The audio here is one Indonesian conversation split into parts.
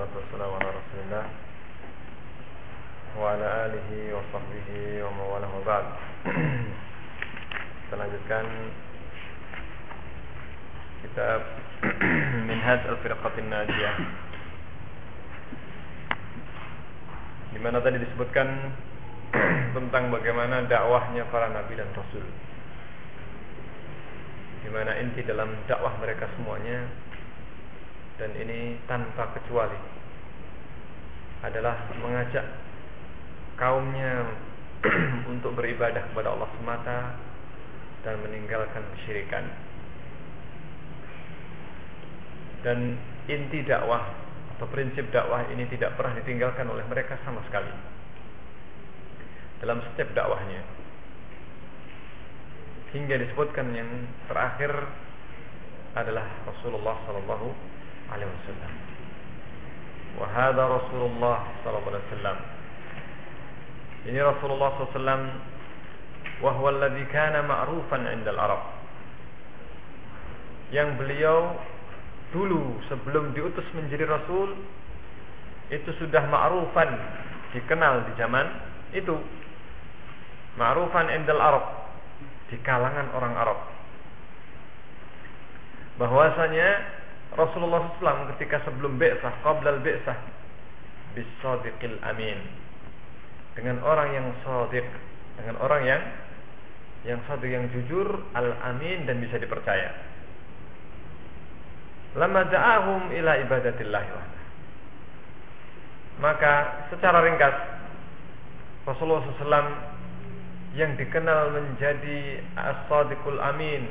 ala rasulillah Wa ala alihi wa sahbihi wa mawalah wa ba'd Kita lanjutkan Kitab Minhaj al-Firqatin Najiyah di mana tadi disebutkan tentang bagaimana dakwahnya para nabi dan rasul. Di mana inti dalam dakwah mereka semuanya dan ini tanpa kecuali adalah mengajak kaumnya untuk beribadah kepada Allah semata dan meninggalkan kesyirikan. Dan inti dakwah atau prinsip dakwah ini tidak pernah ditinggalkan oleh mereka sama sekali dalam setiap dakwahnya. Hingga disebutkan yang terakhir adalah Rasulullah sallallahu alaihi wasallam. Wa hadha Rasulullah sallallahu alaihi wasallam. Ini Rasulullah sallallahu wa huwa alladhi kana ma'rufan 'inda al-Arab. Yang beliau dulu sebelum diutus menjadi rasul itu sudah ma'rufan dikenal di zaman itu ma'rufan indal Arab di kalangan orang Arab bahwasanya Rasulullah SAW ketika sebelum bi'sah, qablal bi'sah bisadiqil amin. Dengan orang yang sadiq, dengan orang yang yang sadiq yang jujur, al-amin dan bisa dipercaya. Lama da'ahum ila ibadatillah Maka secara ringkas Rasulullah SAW yang dikenal menjadi as-sadiqul amin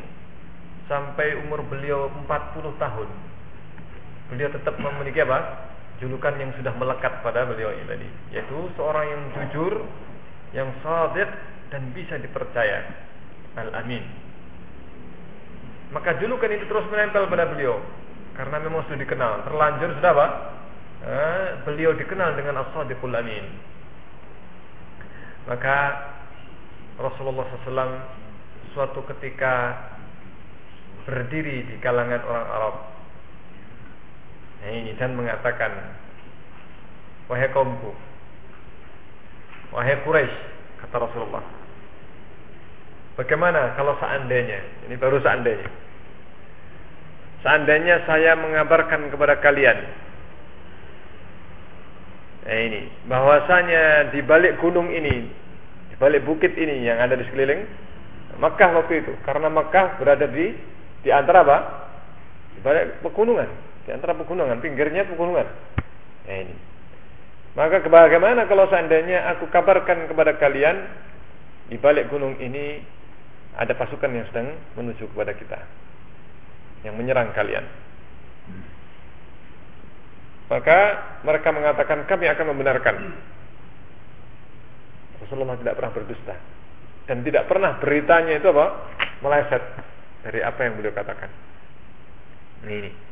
sampai umur beliau 40 tahun beliau tetap memiliki apa? julukan yang sudah melekat pada beliau ini tadi, yaitu seorang yang jujur, yang sadiq dan bisa dipercaya. Al-Amin. Maka julukan itu terus menempel pada beliau karena memang sudah dikenal, terlanjur sudah apa? Eh, beliau dikenal dengan As-Sadiqul Amin. Maka Rasulullah SAW suatu ketika berdiri di kalangan orang Arab ini dan mengatakan wahai kaumku wahai Quraisy kata Rasulullah. Bagaimana kalau seandainya ini baru seandainya seandainya saya mengabarkan kepada kalian nah ini bahwasanya di balik gunung ini di balik bukit ini yang ada di sekeliling Makkah waktu itu karena Makkah berada di di antara apa? Di balik pegunungan di antara pegunungan, pinggirnya pegunungan. Ya ini. Maka bagaimana kalau seandainya aku kabarkan kepada kalian di balik gunung ini ada pasukan yang sedang menuju kepada kita yang menyerang kalian. Maka mereka mengatakan kami akan membenarkan. Rasulullah tidak pernah berdusta dan tidak pernah beritanya itu apa meleset dari apa yang beliau katakan. Ini.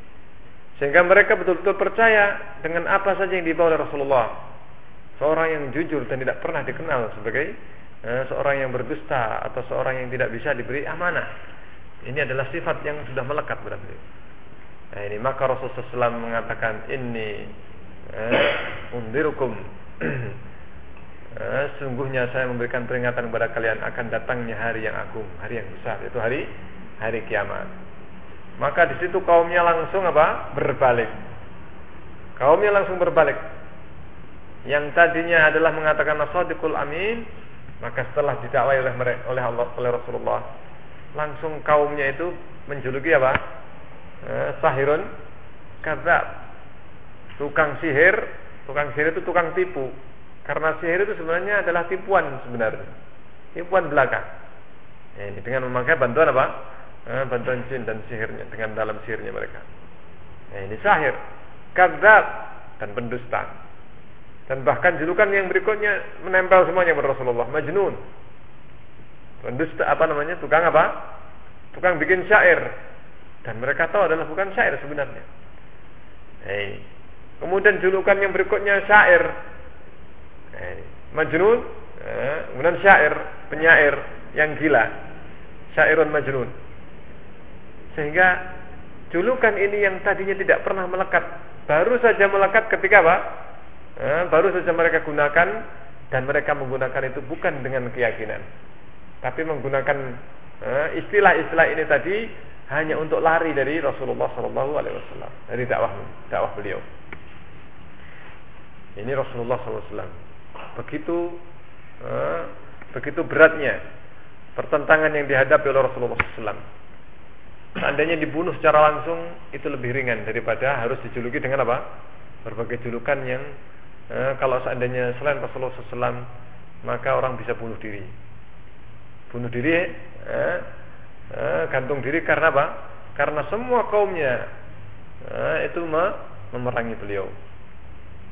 Sehingga mereka betul-betul percaya dengan apa saja yang dibawa oleh Rasulullah. Seorang yang jujur dan tidak pernah dikenal sebagai eh, seorang yang berdusta atau seorang yang tidak bisa diberi amanah. Ini adalah sifat yang sudah melekat pada beliau. Nah, ini maka Rasulullah SAW mengatakan ini eh, undirukum eh, sungguhnya saya memberikan peringatan kepada kalian akan datangnya hari yang agung, hari yang besar, yaitu hari hari kiamat. Maka di situ kaumnya langsung apa? Berbalik. Kaumnya langsung berbalik. Yang tadinya adalah mengatakan nasadiqul amin, maka setelah didakwai oleh oleh Allah oleh Rasulullah, langsung kaumnya itu menjuluki apa? Eh, sahirun kadzab. Tukang sihir, tukang sihir itu tukang tipu. Karena sihir itu sebenarnya adalah tipuan sebenarnya. Tipuan belaka. Ini dengan memakai bantuan apa? Eh, bantuan jin dan sihirnya dengan dalam sihirnya mereka. Nah, ini sahir, kadzab dan pendusta. Dan bahkan julukan yang berikutnya menempel semuanya kepada Rasulullah, Majnun. Pendusta apa namanya? Tukang apa? Tukang bikin syair. Dan mereka tahu adalah bukan syair sebenarnya. Kemudian julukan yang berikutnya syair. Hey. Majnun, eh, kemudian syair, penyair yang gila. Syairun majnun. Sehingga julukan ini yang tadinya tidak pernah melekat baru saja melekat ketika apa? Eh, baru saja mereka gunakan dan mereka menggunakan itu bukan dengan keyakinan, tapi menggunakan eh, istilah-istilah ini tadi hanya untuk lari dari Rasulullah Shallallahu Alaihi Wasallam dari dakwah dakwah beliau. Ini Rasulullah SAW. Begitu eh, begitu beratnya pertentangan yang dihadapi oleh Rasulullah SAW. Seandainya dibunuh secara langsung itu lebih ringan daripada harus dijuluki dengan apa? Berbagai julukan yang eh, kalau seandainya selain Rasulullah SAW maka orang bisa bunuh diri. Bunuh diri, eh, eh, gantung diri karena apa? Karena semua kaumnya eh, itu memerangi beliau.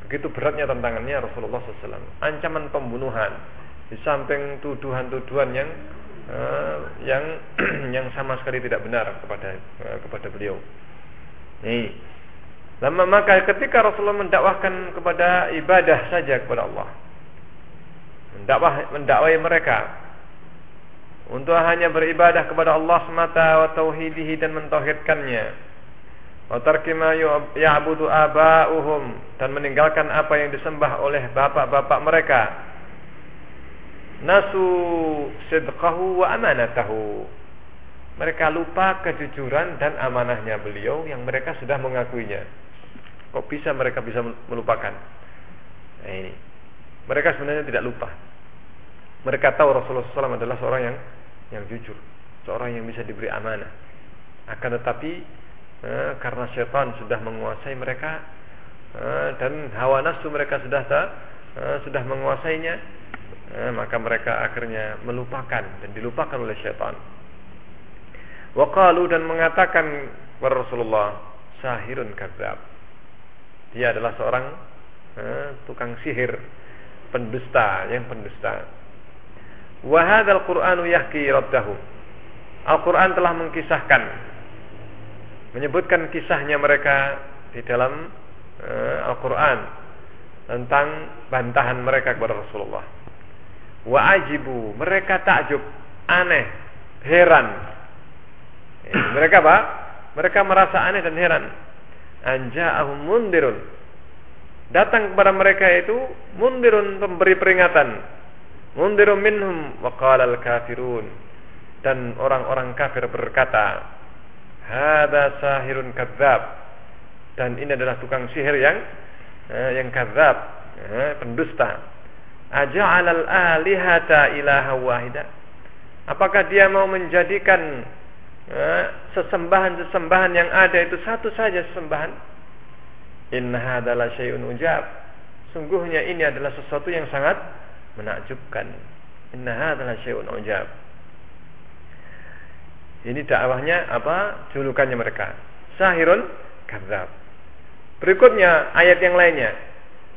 Begitu beratnya tantangannya Rasulullah SAW. Ancaman pembunuhan di samping tuduhan-tuduhan yang uh, yang yang sama sekali tidak benar kepada uh, kepada beliau. Nih. Lama maka ketika Rasulullah mendakwahkan kepada ibadah saja kepada Allah. Mendakwah mendakwai mereka untuk hanya beribadah kepada Allah semata wa tauhidihi dan mentauhidkannya wa tarki ya'budu aba'uhum dan meninggalkan apa yang disembah oleh bapak-bapak mereka nasu sidqahu wa amanatahu. Mereka lupa kejujuran dan amanahnya beliau yang mereka sudah mengakuinya. Kok bisa mereka bisa melupakan? Nah ini. Mereka sebenarnya tidak lupa. Mereka tahu Rasulullah SAW adalah seorang yang yang jujur. Seorang yang bisa diberi amanah. Akan tetapi eh, karena setan sudah menguasai mereka eh, dan hawa nafsu mereka sudah eh, sudah menguasainya eh, maka mereka akhirnya melupakan dan dilupakan oleh setan Waqalu dan mengatakan kepada Rasulullah sahirun kadzab. Dia adalah seorang eh, tukang sihir pendusta yang pendusta. Wa hadzal qur'anu yahki raddahu. Al-Quran telah mengkisahkan menyebutkan kisahnya mereka di dalam uh, Al-Quran tentang bantahan mereka kepada Rasulullah. Wa ajibu, mereka takjub, aneh, heran. Ya, mereka apa? Mereka merasa aneh dan heran. Anja'ahum mundirun. Datang kepada mereka itu mundirun pemberi peringatan. Mundirun minhum wa al-kafirun. Dan orang-orang kafir berkata, Hada sahirun kadzab. Dan ini adalah tukang sihir yang eh, yang kadzab, eh, pendusta. Aja'alal alihata ilaha wahida. Apakah dia mau menjadikan eh, sesembahan-sesembahan yang ada itu satu saja sesembahan? Inna adalah syai'un ujab. Sungguhnya ini adalah sesuatu yang sangat menakjubkan. Inna adalah syai'un ujab. Ini dakwahnya apa? Julukannya mereka. Sahirun kadzab. Berikutnya ayat yang lainnya.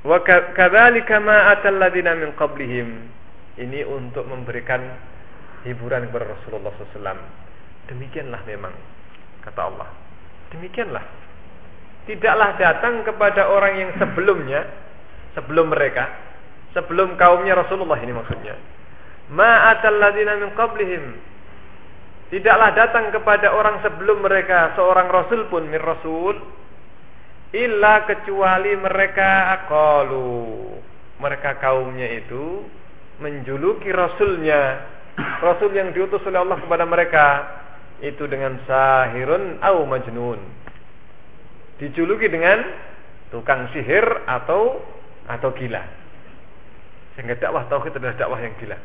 Wa kadzalika ma atal min qablihim. Ini untuk memberikan hiburan kepada Rasulullah SAW. Demikianlah memang kata Allah. Demikianlah. Tidaklah datang kepada orang yang sebelumnya, sebelum mereka, sebelum kaumnya Rasulullah ini maksudnya. Ma atal min qablihim Tidaklah datang kepada orang sebelum mereka seorang rasul pun mir rasul illa kecuali mereka akalu mereka kaumnya itu menjuluki rasulnya. Rasul yang diutus oleh Allah kepada mereka itu dengan sahirun au majnun. Dijuluki dengan tukang sihir atau atau gila. Sehingga dakwah tauhid adalah dakwah yang gila.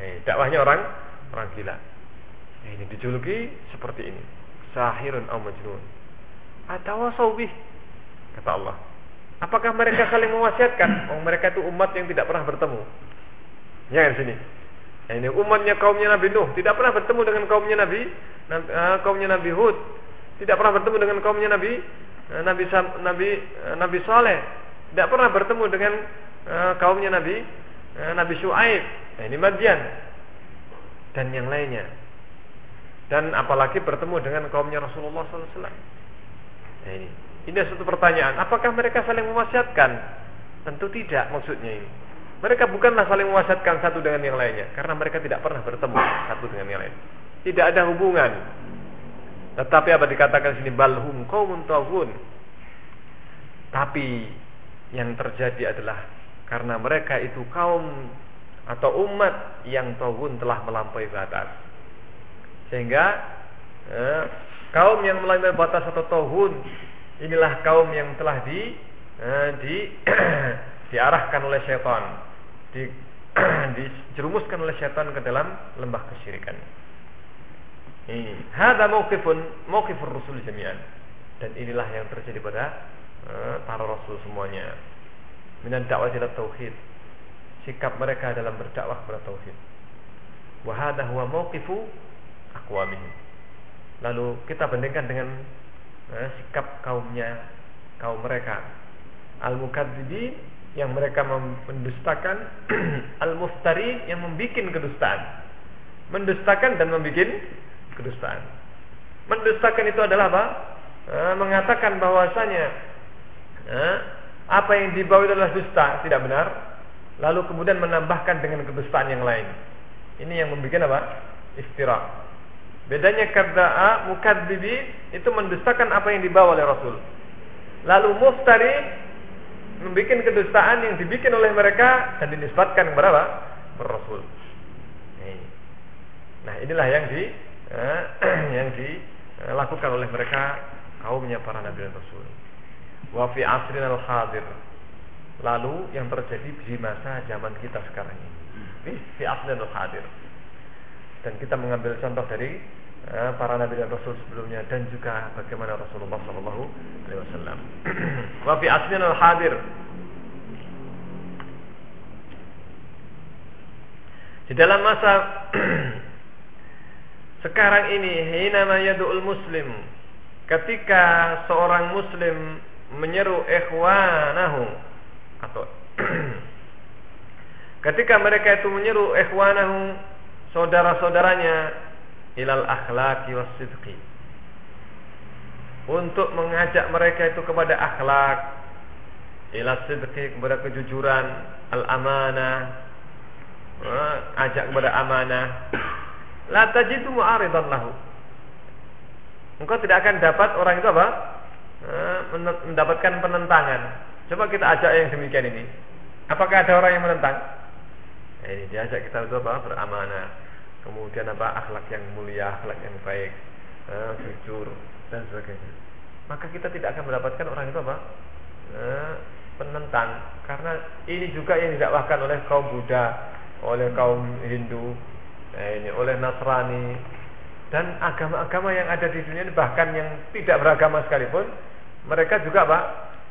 Eh, dakwahnya orang orang gila. Ini dijuluki seperti ini. Sahirun au majnun. Atau bih kata Allah. Apakah mereka saling mewasiatkan? Oh, mereka itu umat yang tidak pernah bertemu. Ya kan sini. Nah, ini umatnya kaumnya Nabi Nuh tidak pernah bertemu dengan kaumnya Nabi, uh, kaumnya Nabi Hud, tidak pernah bertemu dengan kaumnya Nabi uh, Nabi Nabi uh, Nabi Saleh, tidak pernah bertemu dengan kaumnya Nabi Nabi Shu'aib. Nah, ini Madian dan yang lainnya dan apalagi bertemu dengan kaumnya Rasulullah SAW. Nah ini, ini satu pertanyaan. Apakah mereka saling mewasiatkan? Tentu tidak maksudnya ini. Mereka bukanlah saling mewasiatkan satu dengan yang lainnya, karena mereka tidak pernah bertemu satu dengan yang lain. Tidak ada hubungan. Tetapi apa dikatakan sini balhum kaumun tawun. Tapi yang terjadi adalah karena mereka itu kaum atau umat yang tohun telah melampaui batas. Sehingga eh, kaum yang melampaui batas atau tohun inilah kaum yang telah di eh, di diarahkan oleh setan, di dijerumuskan oleh setan ke dalam lembah kesyirikan. Hada mauqifun mauqifur rasul jami'an. Dan inilah yang terjadi pada uh, para rasul semuanya. Minan dakwah ila tauhid. Sikap mereka dalam berdakwah kepada tauhid. Wa hadha huwa mauqifu aqwamihim. Lalu kita bandingkan dengan uh, sikap kaumnya kaum mereka. Al-mukadzibin yang mereka mendustakan al-muftari yang membuat kedustaan. Mendustakan dan membuat kedustaan. Mendustakan itu adalah apa? E, mengatakan bahwasanya e, apa yang dibawa itu adalah dusta. Tidak benar. Lalu kemudian menambahkan dengan kedustaan yang lain. Ini yang membuat apa? Istira bedanya kata mukadzibi itu mendustakan apa yang dibawa oleh Rasul lalu muftari membuat kedustaan yang dibikin oleh mereka dan dinisbatkan kepada apa? Rasul. Nah, inilah yang di eh, yang dilakukan oleh mereka kaumnya para nabi dan rasul. Wa fi asrin al hadir. Lalu yang terjadi di masa zaman kita sekarang ini. Fi asrin al hadir. Dan kita mengambil contoh dari para nabi dan rasul sebelumnya dan juga bagaimana Rasulullah Shallallahu Alaihi Wasallam. Wa fi asmin al hadir. Di dalam masa sekarang ini hina yadul muslim ketika seorang muslim menyeru ikhwanahu atau ketika mereka itu menyeru ikhwanahu saudara-saudaranya ilal akhlaki was sidqi. Untuk mengajak mereka itu kepada akhlak ila sidqi kepada kejujuran al amanah eh, ajak kepada amanah. La tajidu mu'aridan lahu. Engkau tidak akan dapat orang itu apa? Eh, mendapatkan penentangan. Coba kita ajak yang demikian ini. Apakah ada orang yang menentang? Ini diajak kita itu apa? Beramanah kemudian apa akhlak yang mulia, akhlak yang baik, eh, jujur dan sebagainya. Maka kita tidak akan mendapatkan orang itu apa? Eh, penentang karena ini juga yang didakwahkan oleh kaum Buddha, oleh kaum Hindu, eh, ini oleh Nasrani dan agama-agama yang ada di dunia ini bahkan yang tidak beragama sekalipun mereka juga pak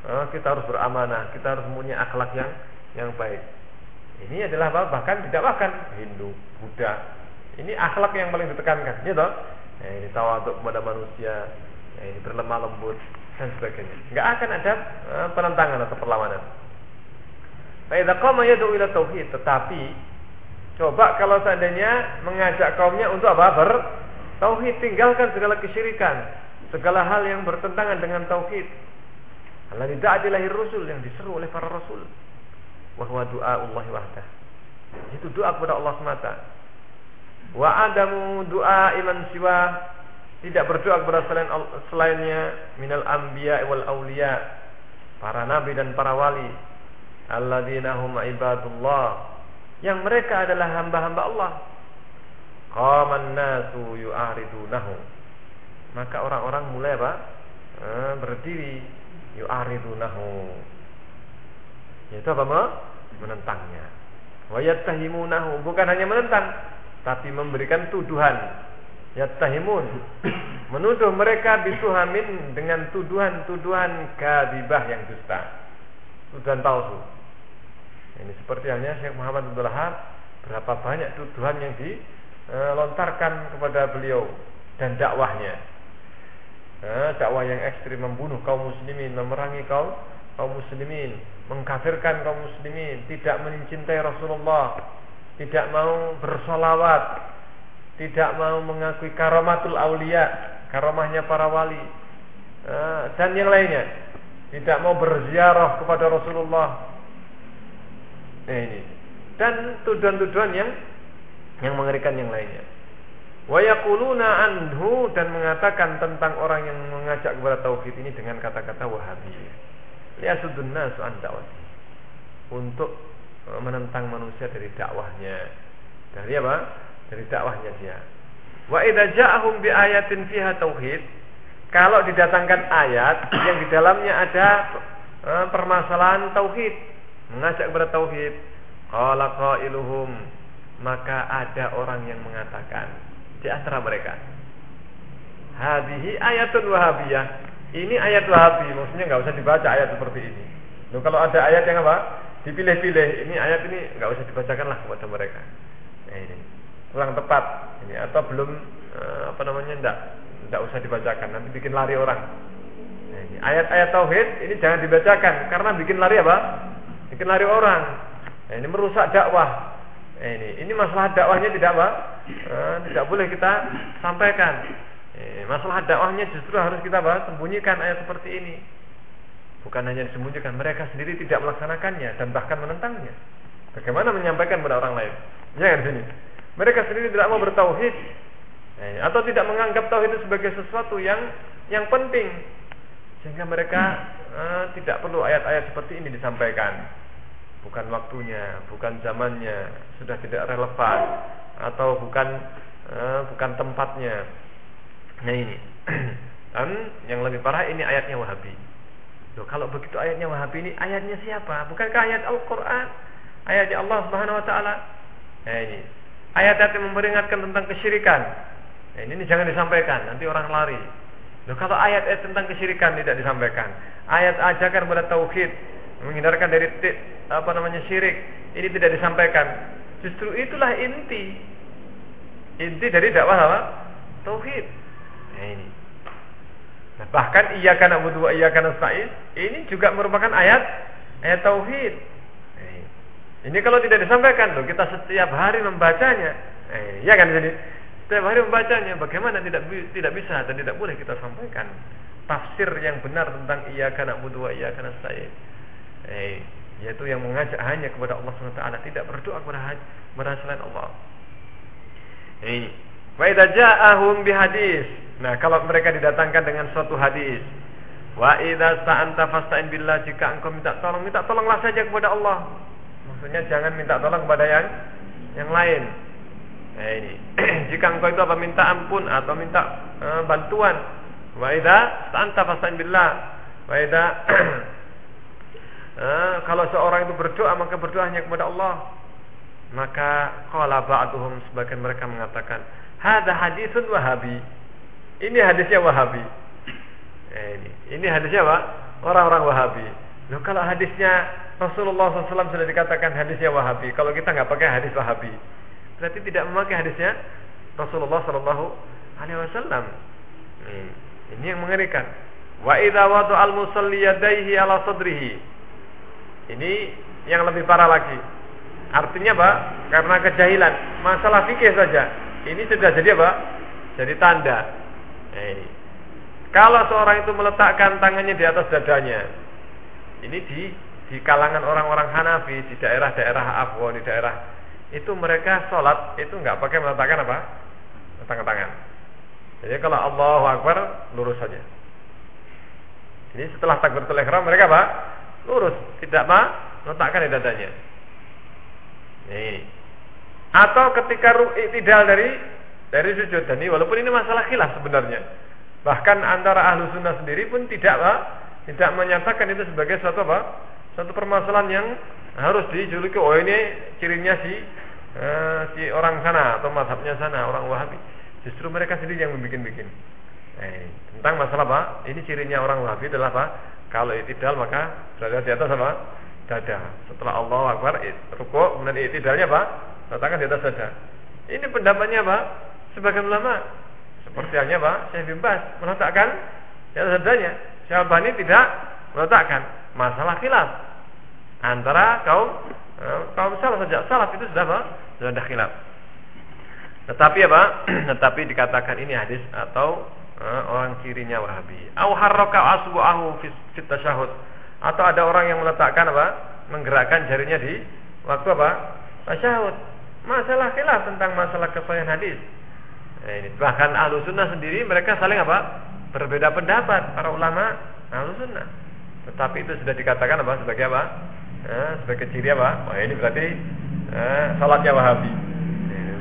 eh, kita harus beramanah, kita harus punya akhlak yang yang baik. Ini adalah apa? Bahkan didakwahkan Hindu, Buddha, ini akhlak yang paling ditekankan, gitu. Ya, ini tawaduk kepada manusia, ya, ini berlemah lembut dan sebagainya. Enggak akan ada uh, penentangan atau perlawanan. Faidza qama yad'u ila tauhid, tetapi coba kalau seandainya mengajak kaumnya untuk apa? Ber tauhid, tinggalkan segala kesyirikan, segala hal yang bertentangan dengan tauhid. Allah tidak lahir rasul yang diseru oleh para rasul. Wahwa doa Allah wahdah. Itu doa kepada Allah semata wa adamu doa iman siwa. Tidak berdoa kepada selain selainnya minal anbiya wal auliya para nabi dan para wali. Alladzina hum ibadullah. Yang mereka adalah hamba-hamba Allah. Qaman nasu yu'aridunahu maka orang-orang mulai apa? Eh, berdiri. Yu'aridunahu itu apa menentangnya. Wa yattahimunahu. Bukan hanya menentang tapi memberikan tuduhan. Yattahimun. Menuduh mereka bituhamin dengan tuduhan-tuduhan kadibah yang dusta. Tuduhan palsu. Ini seperti halnya Syekh Muhammad Abdul Wahab berapa banyak tuduhan yang dilontarkan kepada beliau dan dakwahnya. Eh, dakwah yang ekstrim membunuh kaum muslimin memerangi kaum kaum muslimin mengkafirkan kaum muslimin tidak mencintai Rasulullah tidak mau bersolawat, tidak mau mengakui karamatul aulia, karamahnya para wali, eh, dan yang lainnya, tidak mau berziarah kepada Rasulullah. Nah ini dan tuduhan-tuduhan yang yang mengerikan yang lainnya. Wayakuluna anhu dan mengatakan tentang orang yang mengajak kepada tauhid ini dengan kata-kata Wahabi. liyasuddun nasu an. Untuk menentang manusia dari dakwahnya. Dari apa? Dari dakwahnya dia. Wa idza ja'ahum bi ayatin fiha tauhid, kalau didatangkan ayat yang di dalamnya ada e, permasalahan tauhid, mengajak kepada tauhid, qala qailuhum, maka ada orang yang mengatakan di antara mereka, hadhihi ayatun wahabiyah. Ini ayat wahabi, maksudnya nggak usah dibaca ayat seperti ini. Loh, kalau ada ayat yang apa? Dipilih-pilih, ini ayat ini nggak usah dibacakan lah kepada mereka. Nah, ini kurang tepat ini atau belum eh, apa namanya enggak tidak usah dibacakan, nanti bikin lari orang. Nah, ayat-ayat tauhid ini jangan dibacakan karena bikin lari apa? Bikin lari orang. Nah, ini merusak dakwah. Nah, ini ini masalah dakwahnya tidak apa? Nah, tidak boleh kita sampaikan. Eh, masalah dakwahnya justru harus kita bahas sembunyikan ayat seperti ini. Bukan hanya disembunyikan, mereka sendiri tidak melaksanakannya dan bahkan menentangnya. Bagaimana menyampaikan pada orang lain? Ya kan. Mereka sendiri tidak mau bertauhid, Eh, atau tidak menganggap tauhid itu sebagai sesuatu yang yang penting. Sehingga mereka eh, tidak perlu ayat-ayat seperti ini disampaikan. Bukan waktunya bukan zamannya sudah tidak relevan. Atau bukan eh, bukan tempatnya. Nah ini. Dan yang lebih parah ini ayatnya wahabi Loh, kalau begitu ayatnya wahabi ini ayatnya siapa bukankah ayat Al-Quran ayatnya Allah Subhanahu Wa Taala nah ini ayat-ayat yang memperingatkan tentang kesyirikan Ya, ini, ini jangan disampaikan, nanti orang lari. Loh, kalau ayat-ayat tentang kesyirikan tidak disampaikan, ayat ajakan pada tauhid, menghindarkan dari apa namanya syirik, ini tidak disampaikan. Justru itulah inti inti dari dakwah apa? Tauhid. Nah, ini. Nah, bahkan iya karena butuh iya karena nasta'in ini juga merupakan ayat ayat tauhid. Nah, ini. kalau tidak disampaikan loh kita setiap hari membacanya. Eh, ya kan jadi setiap hari membacanya, bagaimana tidak tidak bisa dan tidak boleh kita sampaikan tafsir yang benar tentang iya karena wa iya karena saya. Eh, yaitu yang mengajak hanya kepada Allah SWT tidak berdoa kepada kepada selain Allah. Eh, wa ja'ahum bihadis. Nah, kalau mereka didatangkan dengan suatu hadis, wa idza sta'anta fasta'in billah jika engkau minta tolong, minta tolonglah saja kepada Allah. Maksudnya jangan minta tolong kepada yang yang lain. Nah ini, jika engkau itu apa minta ampun atau minta uh, bantuan, wa idza sta'anta fasta'in billah. Wa idza uh, kalau seorang itu berdoa maka berdoanya kepada Allah. Maka qala ba'duhum sebagian mereka mengatakan, "Hadza haditsun wahabi." Ini hadisnya Wahabi. Nah, ini, ini hadisnya apa? Orang-orang Wahabi. Loh kalau hadisnya Rasulullah SAW sudah dikatakan hadisnya Wahabi, kalau kita nggak pakai hadis Wahabi, berarti tidak memakai hadisnya Rasulullah Alaihi Wasallam. Ini yang mengerikan. Wa wadu al musalli yadaihi ala sadrihi. Ini yang lebih parah lagi. Artinya apa? Karena kejahilan, masalah fikih saja. Ini sudah jadi apa? Jadi tanda. Nah, ini. Kalau seorang itu meletakkan tangannya di atas dadanya, ini di di kalangan orang-orang Hanafi di daerah-daerah Afwan, di daerah itu mereka sholat itu nggak pakai meletakkan apa? Tangan tangan jadi kalau Allahu Akbar lurus saja. Ini setelah takbiratul ihram mereka apa? Lurus tidak apa? Meletakkan di dadanya. Ini atau ketika tidak dari dari sujud dan walaupun ini masalah khilaf sebenarnya bahkan antara ahlu sunnah sendiri pun tidak tidak menyatakan itu sebagai suatu apa satu permasalahan yang harus dijuluki oh ini cirinya si uh, si orang sana atau mazhabnya sana orang Wahabi. Justru mereka sendiri yang membuat-bikin. Eh, tentang masalah apa? Ini cirinya orang Wahabi adalah apa? Kalau itidal maka berada di atas apa? Dada. Setelah Allah Akbar rukuk kemudian itidalnya apa? Letakkan di atas dada. Ini pendapatnya apa? Sebagian ulama seperti halnya apa? Syekh bin Bas meletakkan di atas dadanya. Syekh tidak meletakkan. Masalah khilaf antara kaum eh, kaum salaf saja. Salaf itu sudah apa? Sudah ada khilaf. Tetapi apa? Tetapi dikatakan ini hadis atau uh, orang cirinya Wahabi. Au harraka asbu'ahu fi tasyahud. Atau ada orang yang meletakkan apa? Menggerakkan jarinya di waktu apa? Tasyahud. Masalah khilaf tentang masalah kesahihan hadis. Nah, ini bahkan ahlu sunnah sendiri mereka saling apa? Berbeda pendapat para ulama ahlu sunnah Tetapi itu sudah dikatakan apa? Sebagai apa? Eh, sebagai ciri apa? Wah ini berarti eh, salatnya Wahabi.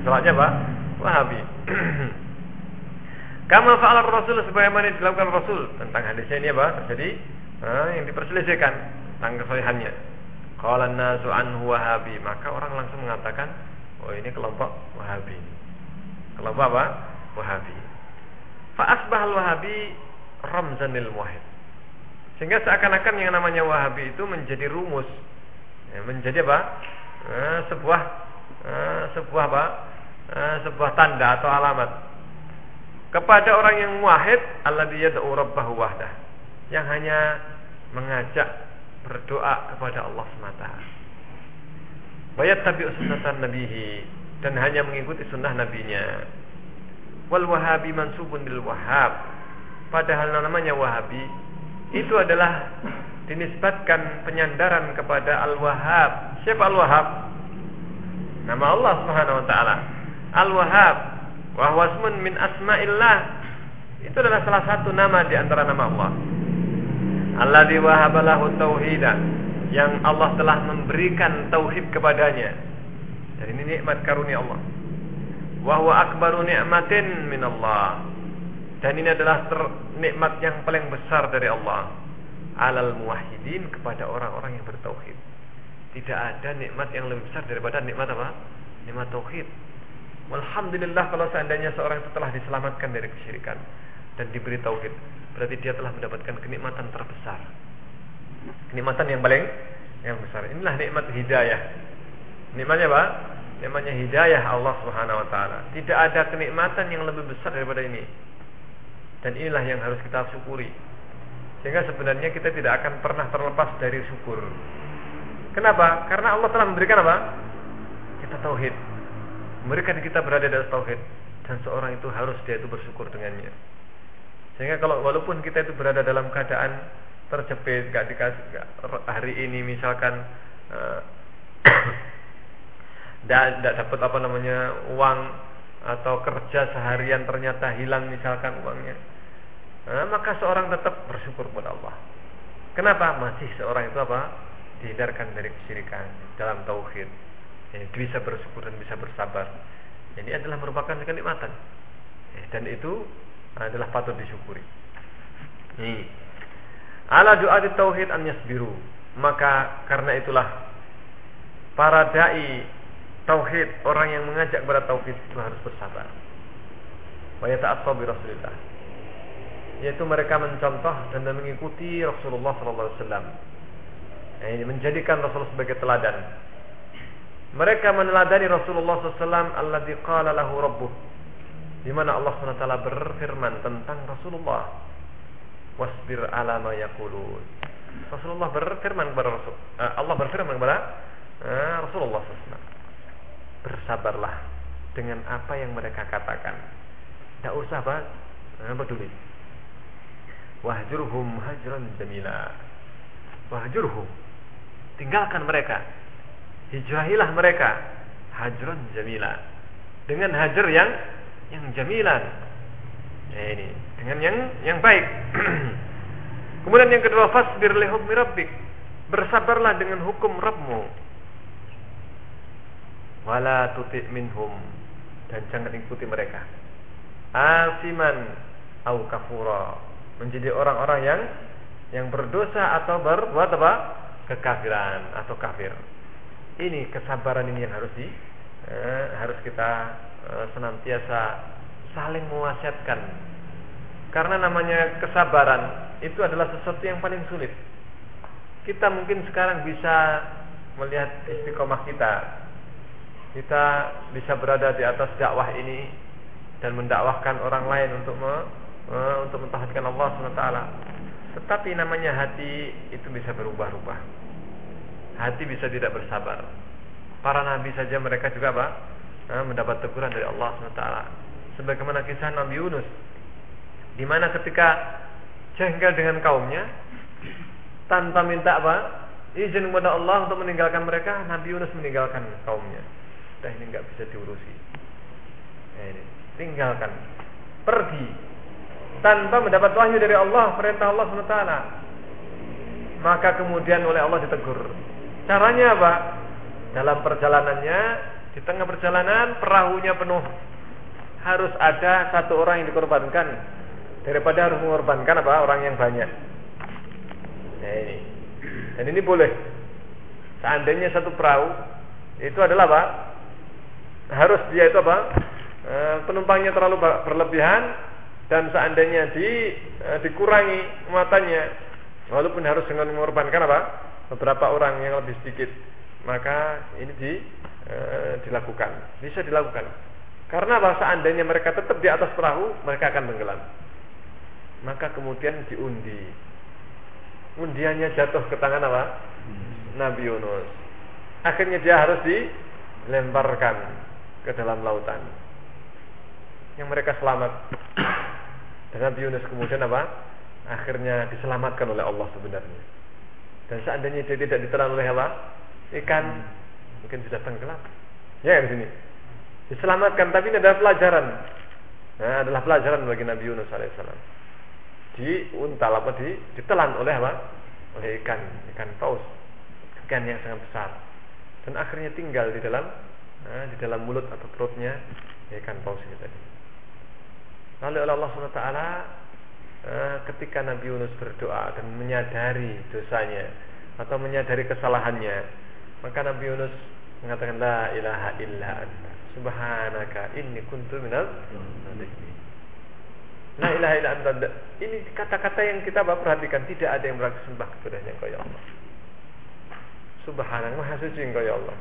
Salatnya apa? Wahabi. Kama fa'al Rasul sebagaimana dilakukan Rasul tentang hadisnya ini apa? Terjadi eh, yang diperselisihkan tentang kesahihannya. Qala nasu anhu Wahabi, maka orang langsung mengatakan, "Oh, ini kelompok Wahabi." Kelompok apa? Wahabi. Fa asbahal Wahabi ramzanil muwahhid. Sehingga seakan-akan yang namanya Wahabi itu menjadi rumus, ya, menjadi apa? Eh, sebuah eh, sebuah apa? Eh, sebuah tanda atau alamat kepada orang yang muahid alladzi yad'u rabbahu wahdah yang hanya mengajak berdoa kepada Allah semata. Bayat tabi sunnatan nabihi dan hanya mengikuti sunnah nabinya. Wal wahabi mansubun lil wahab. Padahal namanya wahabi itu adalah dinisbatkan penyandaran kepada Al-Wahhab. Siapa Al-Wahhab? Nama Allah Subhanahu wa taala. Al-Wahhab wa huwa min asma'illah. Itu adalah salah satu nama di antara nama Allah. Alladzi wahaba lahu tauhida yang Allah telah memberikan tauhid kepadanya. Dan ini nikmat karunia Allah. Wa huwa akbaru ni'matin min Allah dan ini adalah ter, nikmat yang paling besar dari Allah alal muwahhidin kepada orang-orang yang bertauhid. Tidak ada nikmat yang lebih besar daripada nikmat apa? Nikmat tauhid. Alhamdulillah kalau seandainya seorang itu telah diselamatkan dari kesyirikan dan diberi tauhid, berarti dia telah mendapatkan kenikmatan terbesar. Kenikmatan yang paling yang besar. Inilah nikmat hidayah. Nikmatnya apa? Nikmatnya hidayah Allah Subhanahu wa taala. Tidak ada kenikmatan yang lebih besar daripada ini. Dan inilah yang harus kita syukuri. Sehingga sebenarnya kita tidak akan pernah terlepas dari syukur. Kenapa? Karena Allah telah memberikan apa? Kita tauhid. Memberikan kita berada di atas tauhid dan seorang itu harus dia itu bersyukur dengannya. Sehingga kalau walaupun kita itu berada dalam keadaan terjepit, gak dikasih gak, hari ini misalkan tidak uh, dapat apa namanya uang atau kerja seharian ternyata hilang misalkan uangnya. Nah, maka seorang tetap bersyukur kepada Allah. Kenapa? Masih seorang itu apa? Dihindarkan dari kesyirikan dalam tauhid. Ini bisa bersyukur dan bisa bersabar. Ini adalah merupakan kenikmatan. Eh, dan itu adalah patut disyukuri. Ini ala doa tauhid an yasbiru maka karena itulah para dai tauhid, orang yang mengajak kepada tauhid itu harus bersabar. Wa yata'assau bi Rasulillah. Yaitu mereka mencontoh dan mengikuti Rasulullah sallallahu alaihi wasallam. Menjadikan Rasul sebagai teladan. Mereka meneladani Rasulullah SAW alladzi qala lahu rabbuh di mana Allah SWT berfirman tentang Rasulullah wasbir ala ma yaqulun Rasulullah berfirman kepada Rasul eh, Allah berfirman kepada eh, Rasulullah SAW bersabarlah dengan apa yang mereka katakan. Tidak usah apa, nah, peduli. Wahjurhum hajran jamila. Wahjurhum. Tinggalkan mereka. Hijrahilah mereka. Hajran jamila. Dengan hajar yang yang jamilan. Ya ini, dengan yang yang baik. Kemudian yang kedua fasbir li hukmi rabbik. Bersabarlah dengan hukum Rabbmu. Wala tuti minhum. Dan jangan ikuti mereka. Asiman au kafura. Menjadi orang-orang yang yang berdosa atau berbuat apa? Kekafiran atau kafir. Ini kesabaran ini yang harus di eh, harus kita eh, senantiasa saling mewasiatkan karena namanya kesabaran itu adalah sesuatu yang paling sulit kita mungkin sekarang bisa melihat istiqomah kita kita bisa berada di atas dakwah ini dan mendakwahkan orang lain untuk me, me, untuk mentauhidkan Allah SWT. Tetapi namanya hati itu bisa berubah-ubah. Hati bisa tidak bersabar. Para nabi saja mereka juga apa? mendapat teguran dari Allah SWT. Sebagaimana kisah Nabi Yunus, di mana ketika jengkel dengan kaumnya, tanpa minta apa? Izin kepada Allah untuk meninggalkan mereka, Nabi Yunus meninggalkan kaumnya sudah ini nggak bisa diurusi nah, ini tinggalkan pergi tanpa mendapat wahyu dari Allah perintah Allah SWT maka kemudian oleh Allah ditegur. Caranya apa? Dalam perjalanannya, di tengah perjalanan perahunya penuh. Harus ada satu orang yang dikorbankan daripada harus mengorbankan apa orang yang banyak. Nah ini. Dan ini boleh. Seandainya satu perahu itu adalah apa? Harus dia itu apa? E, penumpangnya terlalu berlebihan dan seandainya di e, dikurangi muatannya walaupun harus dengan mengorbankan apa? beberapa orang yang lebih sedikit maka ini di, e, dilakukan. Bisa dilakukan. Karena apa? Seandainya mereka tetap di atas perahu, mereka akan tenggelam. Maka kemudian diundi. Undiannya jatuh ke tangan apa? Nabi Yunus. Akhirnya dia harus dilemparkan ke dalam lautan. Yang mereka selamat. Dan Nabi Yunus kemudian apa? Akhirnya diselamatkan oleh Allah sebenarnya. Dan seandainya dia tidak ditelan oleh apa? Ikan mungkin sudah tenggelam. Ya di sini. Diselamatkan tapi ini adalah pelajaran. Nah, adalah pelajaran bagi Nabi Yunus alaihissalam. Diuntal apa di ditelan oleh apa? Oleh ikan, ikan paus. Ikan yang sangat besar. Dan akhirnya tinggal di dalam nah, di dalam mulut atau perutnya ikan paus ini tadi. Lalu oleh Allah SWT eh, ketika Nabi Yunus berdoa dan menyadari dosanya atau menyadari kesalahannya, maka Nabi Yunus mengatakan la ilaha illa anta subhanaka inni kuntu minal La ilaha illa anta. Ini kata-kata yang kita perhatikan tidak ada yang berhak sembah kepadanya engkau ya Allah. Subhanallah maha suci engkau ya Allah.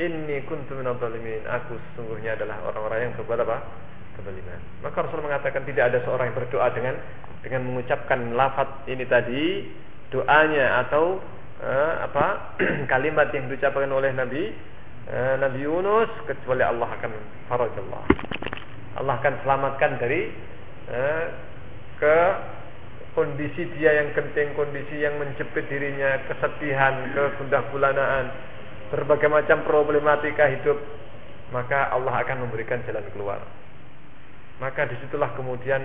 Inni kuntu zalimin. Aku sesungguhnya adalah orang-orang yang berbuat apa? Kezaliman. Maka Rasul mengatakan tidak ada seorang yang berdoa dengan dengan mengucapkan lafaz ini tadi doanya atau uh, apa kalimat yang diucapkan oleh Nabi uh, Nabi Yunus kecuali Allah akan farajallah. Allah akan selamatkan dari uh, ke kondisi dia yang genting, kondisi yang menjepit dirinya, kesedihan, kegundah gulanaan, berbagai macam problematika hidup, maka Allah akan memberikan jalan keluar. Maka di situlah kemudian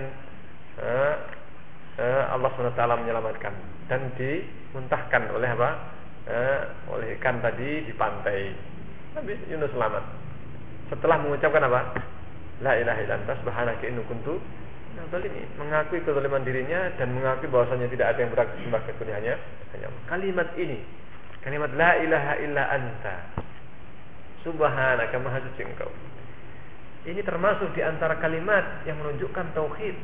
uh, uh, Allah SWT menyelamatkan dan dimuntahkan oleh apa? Uh, oleh ikan tadi di pantai. Nabi Yunus selamat. Setelah mengucapkan apa? La ilaha illallah subhanaka inni kuntu yang mengakui kezaliman dirinya dan mengakui bahwasanya tidak ada yang berhak disembah kecuali hanya hanya kalimat ini kalimat la ilaha illa anta. Subhanaka maha suci engkau. Ini termasuk di antara kalimat yang menunjukkan tauhid.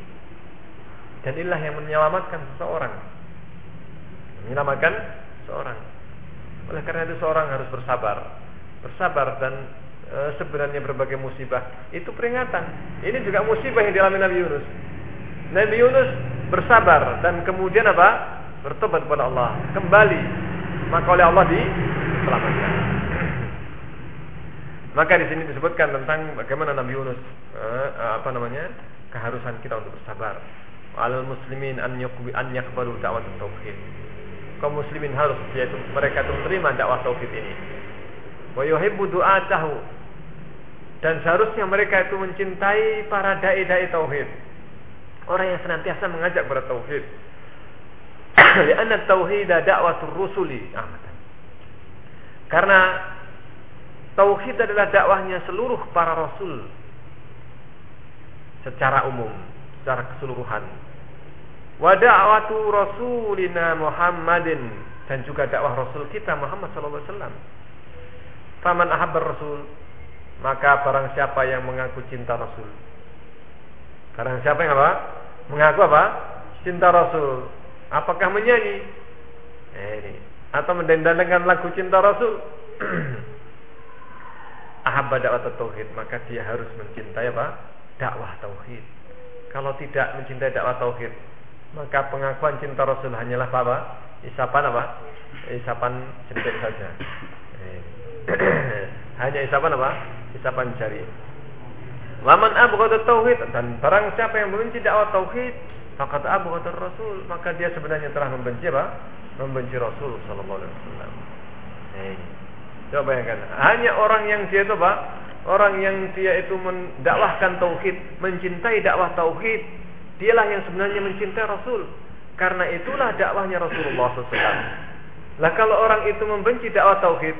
Dan inilah yang menyelamatkan seseorang. Menyelamatkan seorang oleh karena itu seorang harus bersabar. Bersabar dan e, sebenarnya berbagai musibah itu peringatan. Ini juga musibah yang dialami Nabi Yunus. Nabi Yunus bersabar dan kemudian apa? Bertobat kepada Allah, kembali. Maka oleh Allah diselamatkan. Maka di sini disebutkan tentang bagaimana Nabi Yunus e, apa namanya? keharusan kita untuk bersabar. Al muslimin an yakbi an yakbalu dakwah tauhid. Kaum muslimin harus yaitu mereka itu dakwah tauhid ini. Wa yuhibbu du'atahu dan seharusnya mereka itu mencintai para dai-dai tauhid. Orang yang senantiasa mengajak kepada tauhid. Karena tauhid dakwatur rusuli. Karena tauhid adalah dakwahnya seluruh para rasul secara umum, secara keseluruhan. Wa da'watu rasulina Muhammadin dan juga dakwah rasul kita Muhammad sallallahu alaihi wasallam. Faman ahabbar rasul maka barang siapa yang mengaku cinta Rasul Barang siapa yang apa? Mengaku apa? Cinta Rasul Apakah menyanyi? Eh, ini Atau mendendangkan lagu cinta Rasul Ahabba dakwah tauhid Maka dia harus mencintai apa? Dakwah tauhid Kalau tidak mencintai dakwah tauhid Maka pengakuan cinta Rasul hanyalah apa? Isapan apa? Isapan sedikit saja eh. Hanya isapan apa? Isapan jari. Waman abghada tauhid dan barang siapa yang membenci dakwah tauhid, faqad abghada Rasul, maka dia sebenarnya telah membenci apa? Membenci Rasul sallallahu alaihi wasallam. Eh. Coba bayangkan, hanya orang yang dia itu apa? Orang yang dia itu mendakwahkan tauhid, mencintai dakwah tauhid, dialah yang sebenarnya mencintai Rasul. Karena itulah dakwahnya Rasulullah SAW. Lah kalau orang itu membenci dakwah tauhid,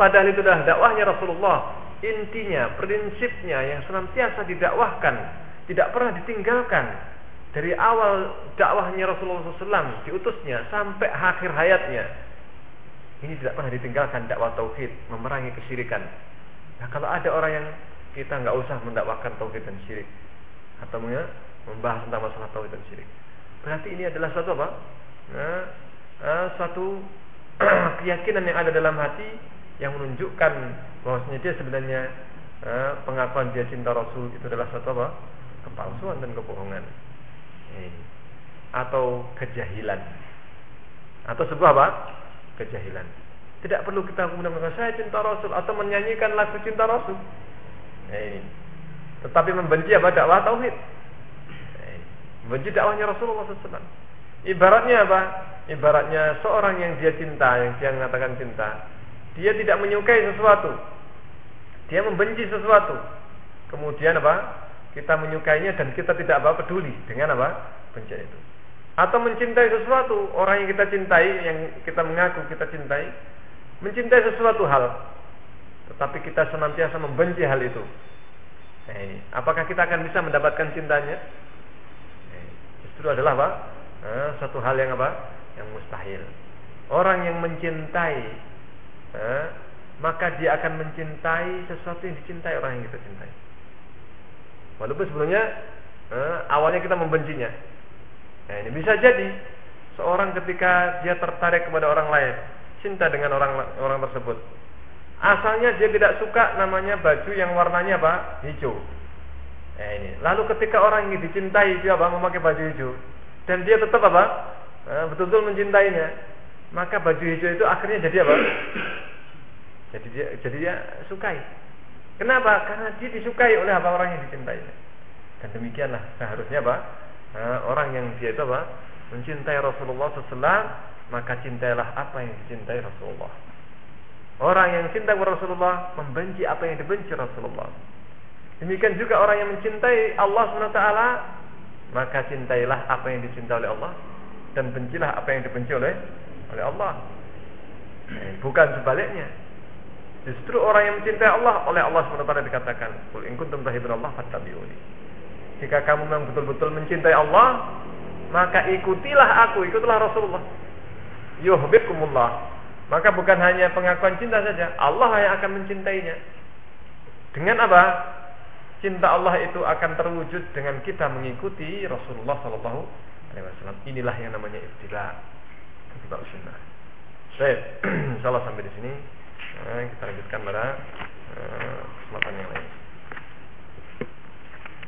padahal itu adalah dakwahnya Rasulullah, intinya, prinsipnya yang senantiasa didakwahkan, tidak pernah ditinggalkan dari awal dakwahnya Rasulullah SAW diutusnya sampai akhir hayatnya. Ini tidak pernah ditinggalkan dakwah tauhid, memerangi kesyirikan. Nah, kalau ada orang yang kita nggak usah mendakwakan tauhid dan syirik atau membahas tentang masalah tauhid dan syirik. Berarti ini adalah satu apa? Nah, uh, suatu keyakinan yang ada dalam hati yang menunjukkan bahwasanya dia sebenarnya uh, pengakuan dia cinta Rasul itu adalah satu apa? Kepalsuan dan kebohongan. Ini. Atau kejahilan. Atau sebuah apa? Kejahilan. Tidak perlu kita kemudian mengatakan saya cinta Rasul atau menyanyikan lagu cinta Rasul. Ini. Tetapi membenci apa dakwah tauhid. Nah, membenci dakwahnya Rasulullah SAW. Ibaratnya apa? Ibaratnya seorang yang dia cinta, yang dia mengatakan cinta, dia tidak menyukai sesuatu. Dia membenci sesuatu. Kemudian apa? Kita menyukainya dan kita tidak apa peduli dengan apa? Benci itu. Atau mencintai sesuatu, orang yang kita cintai, yang kita mengaku kita cintai, mencintai sesuatu hal, tetapi kita senantiasa membenci hal itu. Nah, ini. Apakah kita akan bisa mendapatkan cintanya? Nah, justru adalah apa? Nah, satu hal yang apa? Yang mustahil. Orang yang mencintai, nah, maka dia akan mencintai sesuatu yang dicintai orang yang kita cintai. Walaupun sebelumnya nah, awalnya kita membencinya. Nah, ini bisa jadi seorang ketika dia tertarik kepada orang lain, cinta dengan orang orang tersebut, Asalnya dia tidak suka namanya baju yang warnanya apa? Hijau. Nah, ini. Lalu ketika orang ini dicintai dia apa? Memakai baju hijau dan dia tetap apa? Eh, betul-betul mencintainya, maka baju hijau itu akhirnya jadi apa? Jadi dia jadi dia sukai. Kenapa? Karena dia disukai oleh apa orang yang dicintainya. Dan demikianlah seharusnya apa? Eh, orang yang dia itu apa? Mencintai Rasulullah SAW, maka cintailah apa yang dicintai Rasulullah. Orang yang cinta kepada Rasulullah membenci apa yang dibenci Rasulullah. Demikian juga orang yang mencintai Allah SWT maka cintailah apa yang dicintai oleh Allah dan bencilah apa yang dibenci oleh oleh Allah. Bukan sebaliknya. Justru orang yang mencintai Allah oleh Allah SWT dikatakan, "Qul in kuntum Allah fattabi'uni." Jika kamu memang betul-betul mencintai Allah, maka ikutilah aku, ikutilah Rasulullah. Yuhibbukumullah maka bukan hanya pengakuan cinta saja, Allah yang akan mencintainya. Dengan apa? Cinta Allah itu akan terwujud dengan kita mengikuti Rasulullah Sallallahu. Inilah yang namanya istilah kita sunnah. Baik, insyaallah sampai di sini. Nah, kita lanjutkan pada uh, kesempatan yang lain.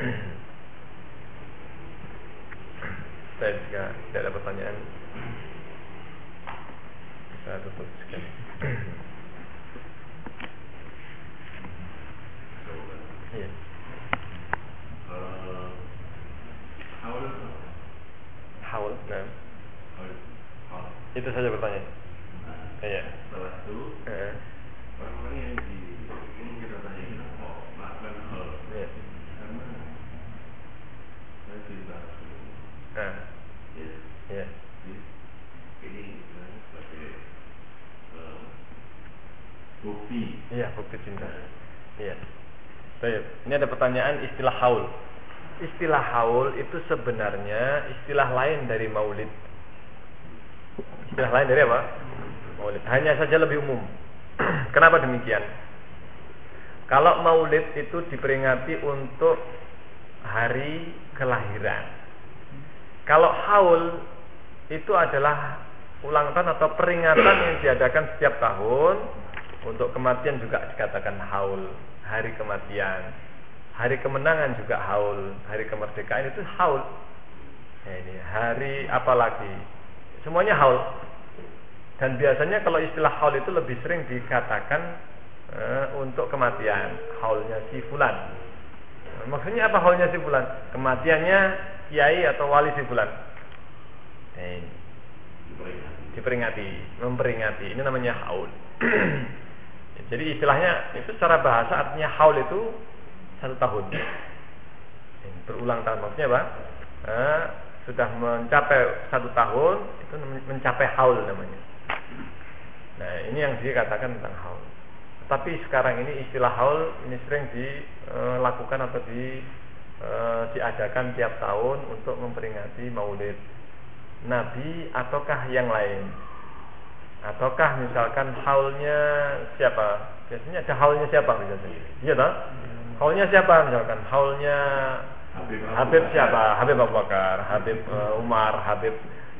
Saya jika tidak ada pertanyaan saya tutup sekali. Iya. Haul, nah. Itu saja pertanyaan. Nah, iya. Itu, eh. orang-orang yang di ini kita tanya kita kok melakukan hal. Iya. Karena saya cerita. Ah. Iya. Iya. Ini bukti. Iya, bukti cinta. Iya. Baik. Ini ada pertanyaan istilah haul. Istilah haul itu sebenarnya istilah lain dari maulid. Istilah lain dari apa? Maulid. Hanya saja lebih umum. Kenapa demikian? Kalau maulid itu diperingati untuk hari kelahiran. Kalau haul itu adalah ulang tahun atau peringatan yang diadakan setiap tahun untuk kematian juga dikatakan haul, hari kematian. Hari kemenangan juga haul, hari kemerdekaan itu haul. Ini hari apa lagi? Semuanya haul. Dan biasanya kalau istilah haul itu lebih sering dikatakan uh, untuk kematian, haulnya si fulan. Nah, maksudnya apa haulnya si fulan? Kematiannya kiai atau wali si fulan. Ini. Diperingati, memperingati. Ini namanya haul. Jadi istilahnya itu secara bahasa artinya haul itu satu tahun. Berulang tahun maksudnya apa? Eh, sudah mencapai satu tahun itu mencapai haul namanya. Nah ini yang dikatakan tentang haul. Tapi sekarang ini istilah haul ini sering dilakukan atau di e, diadakan tiap tahun untuk memperingati Maulid Nabi ataukah yang lain? Ataukah misalkan haulnya siapa? Biasanya ada haulnya siapa misalnya? Iya toh? Haulnya siapa misalkan? Haulnya Habib, siapa? Habib Abu Bakar, Habib uh, Umar, Habib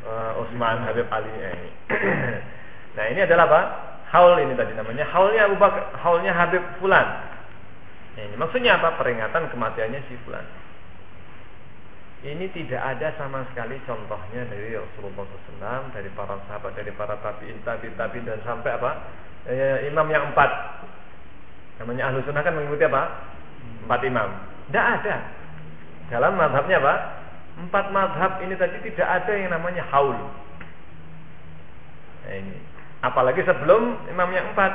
uh, Utsman, Habib Ali. Eh. nah ini adalah apa? Haul ini tadi namanya. Haulnya Abu Bakar, haulnya Habib Fulan. Ini maksudnya apa? Peringatan kematiannya si Fulan. Ini tidak ada sama sekali contohnya dari Rasulullah SAW, dari para sahabat, dari para tabiin, tabiin, tabiin dan sampai apa? Eh, imam yang empat. Namanya ahlu sunnah kan mengikuti apa? Empat imam. Tidak ada. Dalam madhabnya apa? Empat madhab ini tadi tidak ada yang namanya haul. Nah, ini. Apalagi sebelum imam yang empat.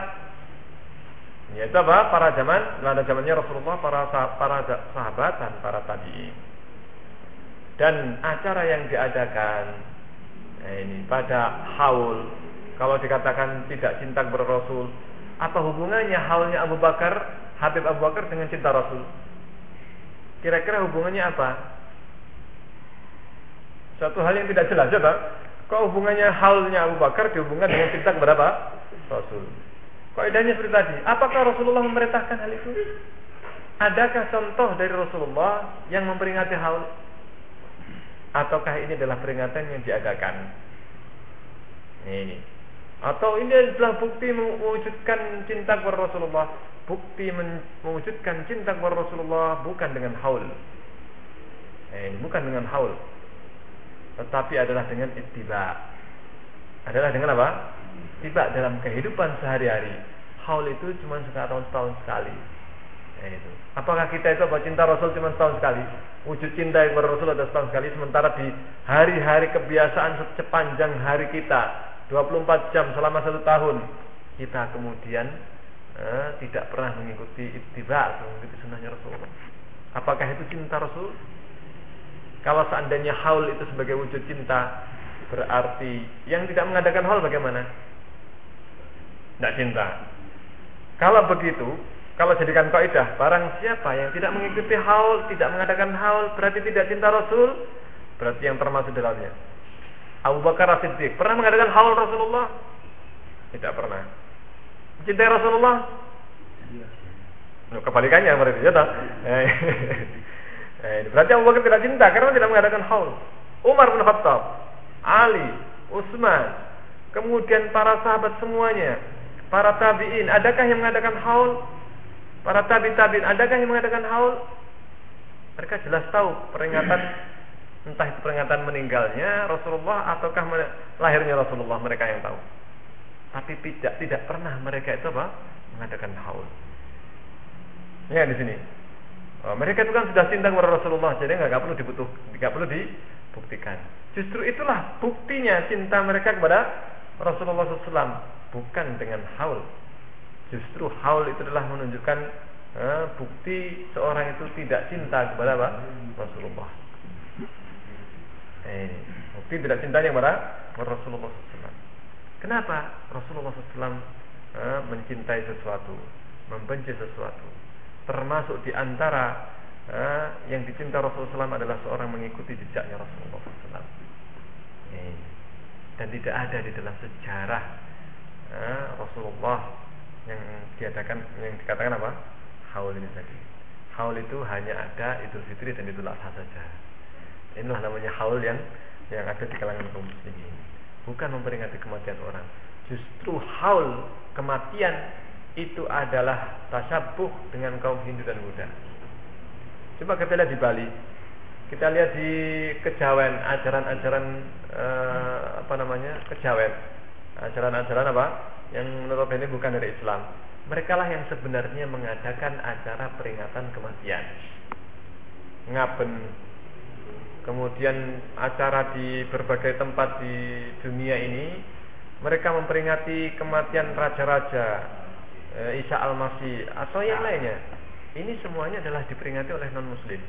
Yaitu apa? Para zaman, pada zamannya Rasulullah, para para sahabat dan para tabi'in. Dan acara yang diadakan nah ini pada haul kalau dikatakan tidak cinta kepada Rasul, apa hubungannya haulnya Abu Bakar, Habib Abu Bakar dengan cinta Rasul? Kira-kira hubungannya apa? Satu hal yang tidak jelas, ya Kok hubungannya haulnya Abu Bakar dihubungkan dengan cinta kepada apa? Rasul. Kaidahnya seperti tadi. Apakah Rasulullah memerintahkan hal itu? Adakah contoh dari Rasulullah yang memperingati haul? Ataukah ini adalah peringatan yang diadakan? Ini. Atau ini adalah bukti mewujudkan cinta kepada Rasulullah bukti mewujudkan cinta kepada Rasulullah bukan dengan haul. Eh, bukan dengan haul. Tetapi adalah dengan ittiba. Adalah dengan apa? Tiba dalam kehidupan sehari-hari. Haul itu cuma setahun setahun sekali. Eh, itu. Apakah kita itu apa cinta Rasul cuma setahun sekali? Wujud cinta kepada Rasul ada setahun sekali. Sementara di hari-hari kebiasaan sepanjang hari kita 24 jam selama satu tahun kita kemudian eh, tidak pernah mengikuti ittiba mengikuti sunnahnya Rasulullah. Apakah itu cinta Rasul? Kalau seandainya haul itu sebagai wujud cinta, berarti yang tidak mengadakan haul bagaimana? Tidak cinta. Kalau begitu, kalau jadikan kaidah, barang siapa yang tidak mengikuti haul, tidak mengadakan haul, berarti tidak cinta Rasul, berarti yang termasuk dalamnya. Abu Bakar As-Siddiq pernah mengadakan haul Rasulullah? Tidak pernah. Cintai Rasulullah? Iya. Kebalikannya berarti ya eh, berarti Abu Bakar tidak cinta karena tidak mengadakan haul. Umar bin Khattab, Ali, Utsman, kemudian para sahabat semuanya, para tabiin, adakah yang mengadakan haul? Para tabi tabiin, adakah yang mengadakan haul? Mereka jelas tahu peringatan entah itu peringatan meninggalnya Rasulullah ataukah lahirnya Rasulullah mereka yang tahu tapi tidak tidak pernah mereka itu apa mengadakan haul. Ya di sini. Oh, mereka itu kan sudah cinta kepada Rasulullah, jadi nggak perlu dibutuh, nggak perlu dibuktikan. Justru itulah buktinya cinta mereka kepada Rasulullah SAW, bukan dengan haul. Justru haul itu adalah menunjukkan eh, bukti seorang itu tidak cinta kepada apa? Rasulullah. Eh, bukti tidak cintanya kepada Rasulullah SAW. Kenapa Rasulullah SAW eh, mencintai sesuatu, membenci sesuatu? Termasuk di antara eh, yang dicinta Rasulullah SAW adalah seorang mengikuti jejaknya Rasulullah SAW. Eh, dan tidak ada di dalam sejarah eh, Rasulullah yang diadakan yang dikatakan apa? Haul ini tadi. Haul itu hanya ada Idul Fitri dan Idul Adha saja. Inilah namanya haul yang yang ada di kalangan kaum muslimin bukan memperingati kematian orang. Justru haul kematian itu adalah tasabuh dengan kaum Hindu dan Buddha. Coba kita lihat di Bali. Kita lihat di kejawen, ajaran-ajaran eh, apa namanya? kejawen. Ajaran-ajaran apa? Yang menurut ini bukan dari Islam. Mereka lah yang sebenarnya mengadakan acara peringatan kematian. Ngaben kemudian acara di berbagai tempat di dunia ini mereka memperingati kematian raja-raja e, Isa al-Masih atau yang lainnya ini semuanya adalah diperingati oleh non muslim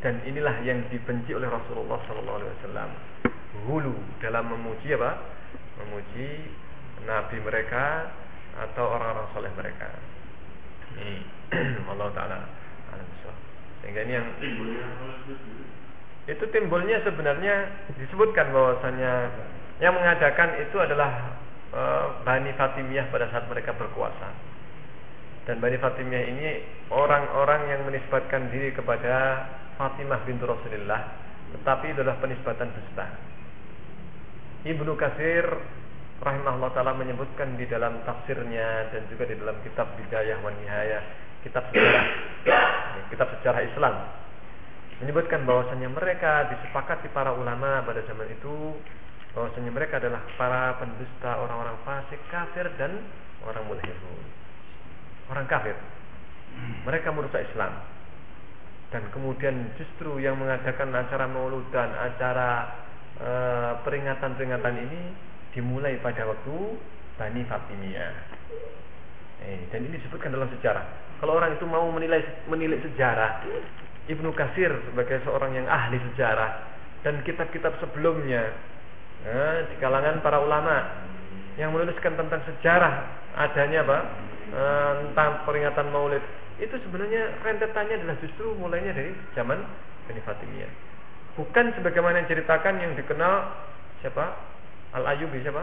Dan inilah yang dibenci oleh Rasulullah wasallam. Hulu dalam memuji apa? Memuji nabi mereka atau orang-orang soleh mereka. Ini Allah taala Sehingga ini yang itu timbulnya sebenarnya disebutkan bahwasanya yang mengadakan itu adalah e, Bani Fatimiyah pada saat mereka berkuasa. Dan Bani Fatimiyah ini orang-orang yang menisbatkan diri kepada Fatimah bintu Rasulullah, tetapi itu adalah penisbatan dusta. Ibnu Kasir rahimahullah taala menyebutkan di dalam tafsirnya dan juga di dalam kitab Bidayah wa Nihayah, kitab sejarah. Kitab sejarah Islam. Menyebutkan bahwasanya mereka disepakati para ulama pada zaman itu bahwasanya mereka adalah para pendusta orang-orang fasik kafir dan orang mulhidun orang kafir. Mereka merusak Islam. Dan kemudian justru yang mengadakan acara maulud dan acara eh, peringatan-peringatan ini dimulai pada waktu Bani Fatimiyah. Eh, dan ini disebutkan dalam sejarah kalau orang itu mau menilai menilai sejarah Ibnu Kasir sebagai seorang yang ahli sejarah dan kitab-kitab sebelumnya eh, di kalangan para ulama yang menuliskan tentang sejarah adanya apa eh, tentang peringatan Maulid itu sebenarnya rentetannya adalah justru mulainya dari zaman Bani Fatimiyah. Bukan sebagaimana yang ceritakan yang dikenal siapa? Al Ayubi siapa?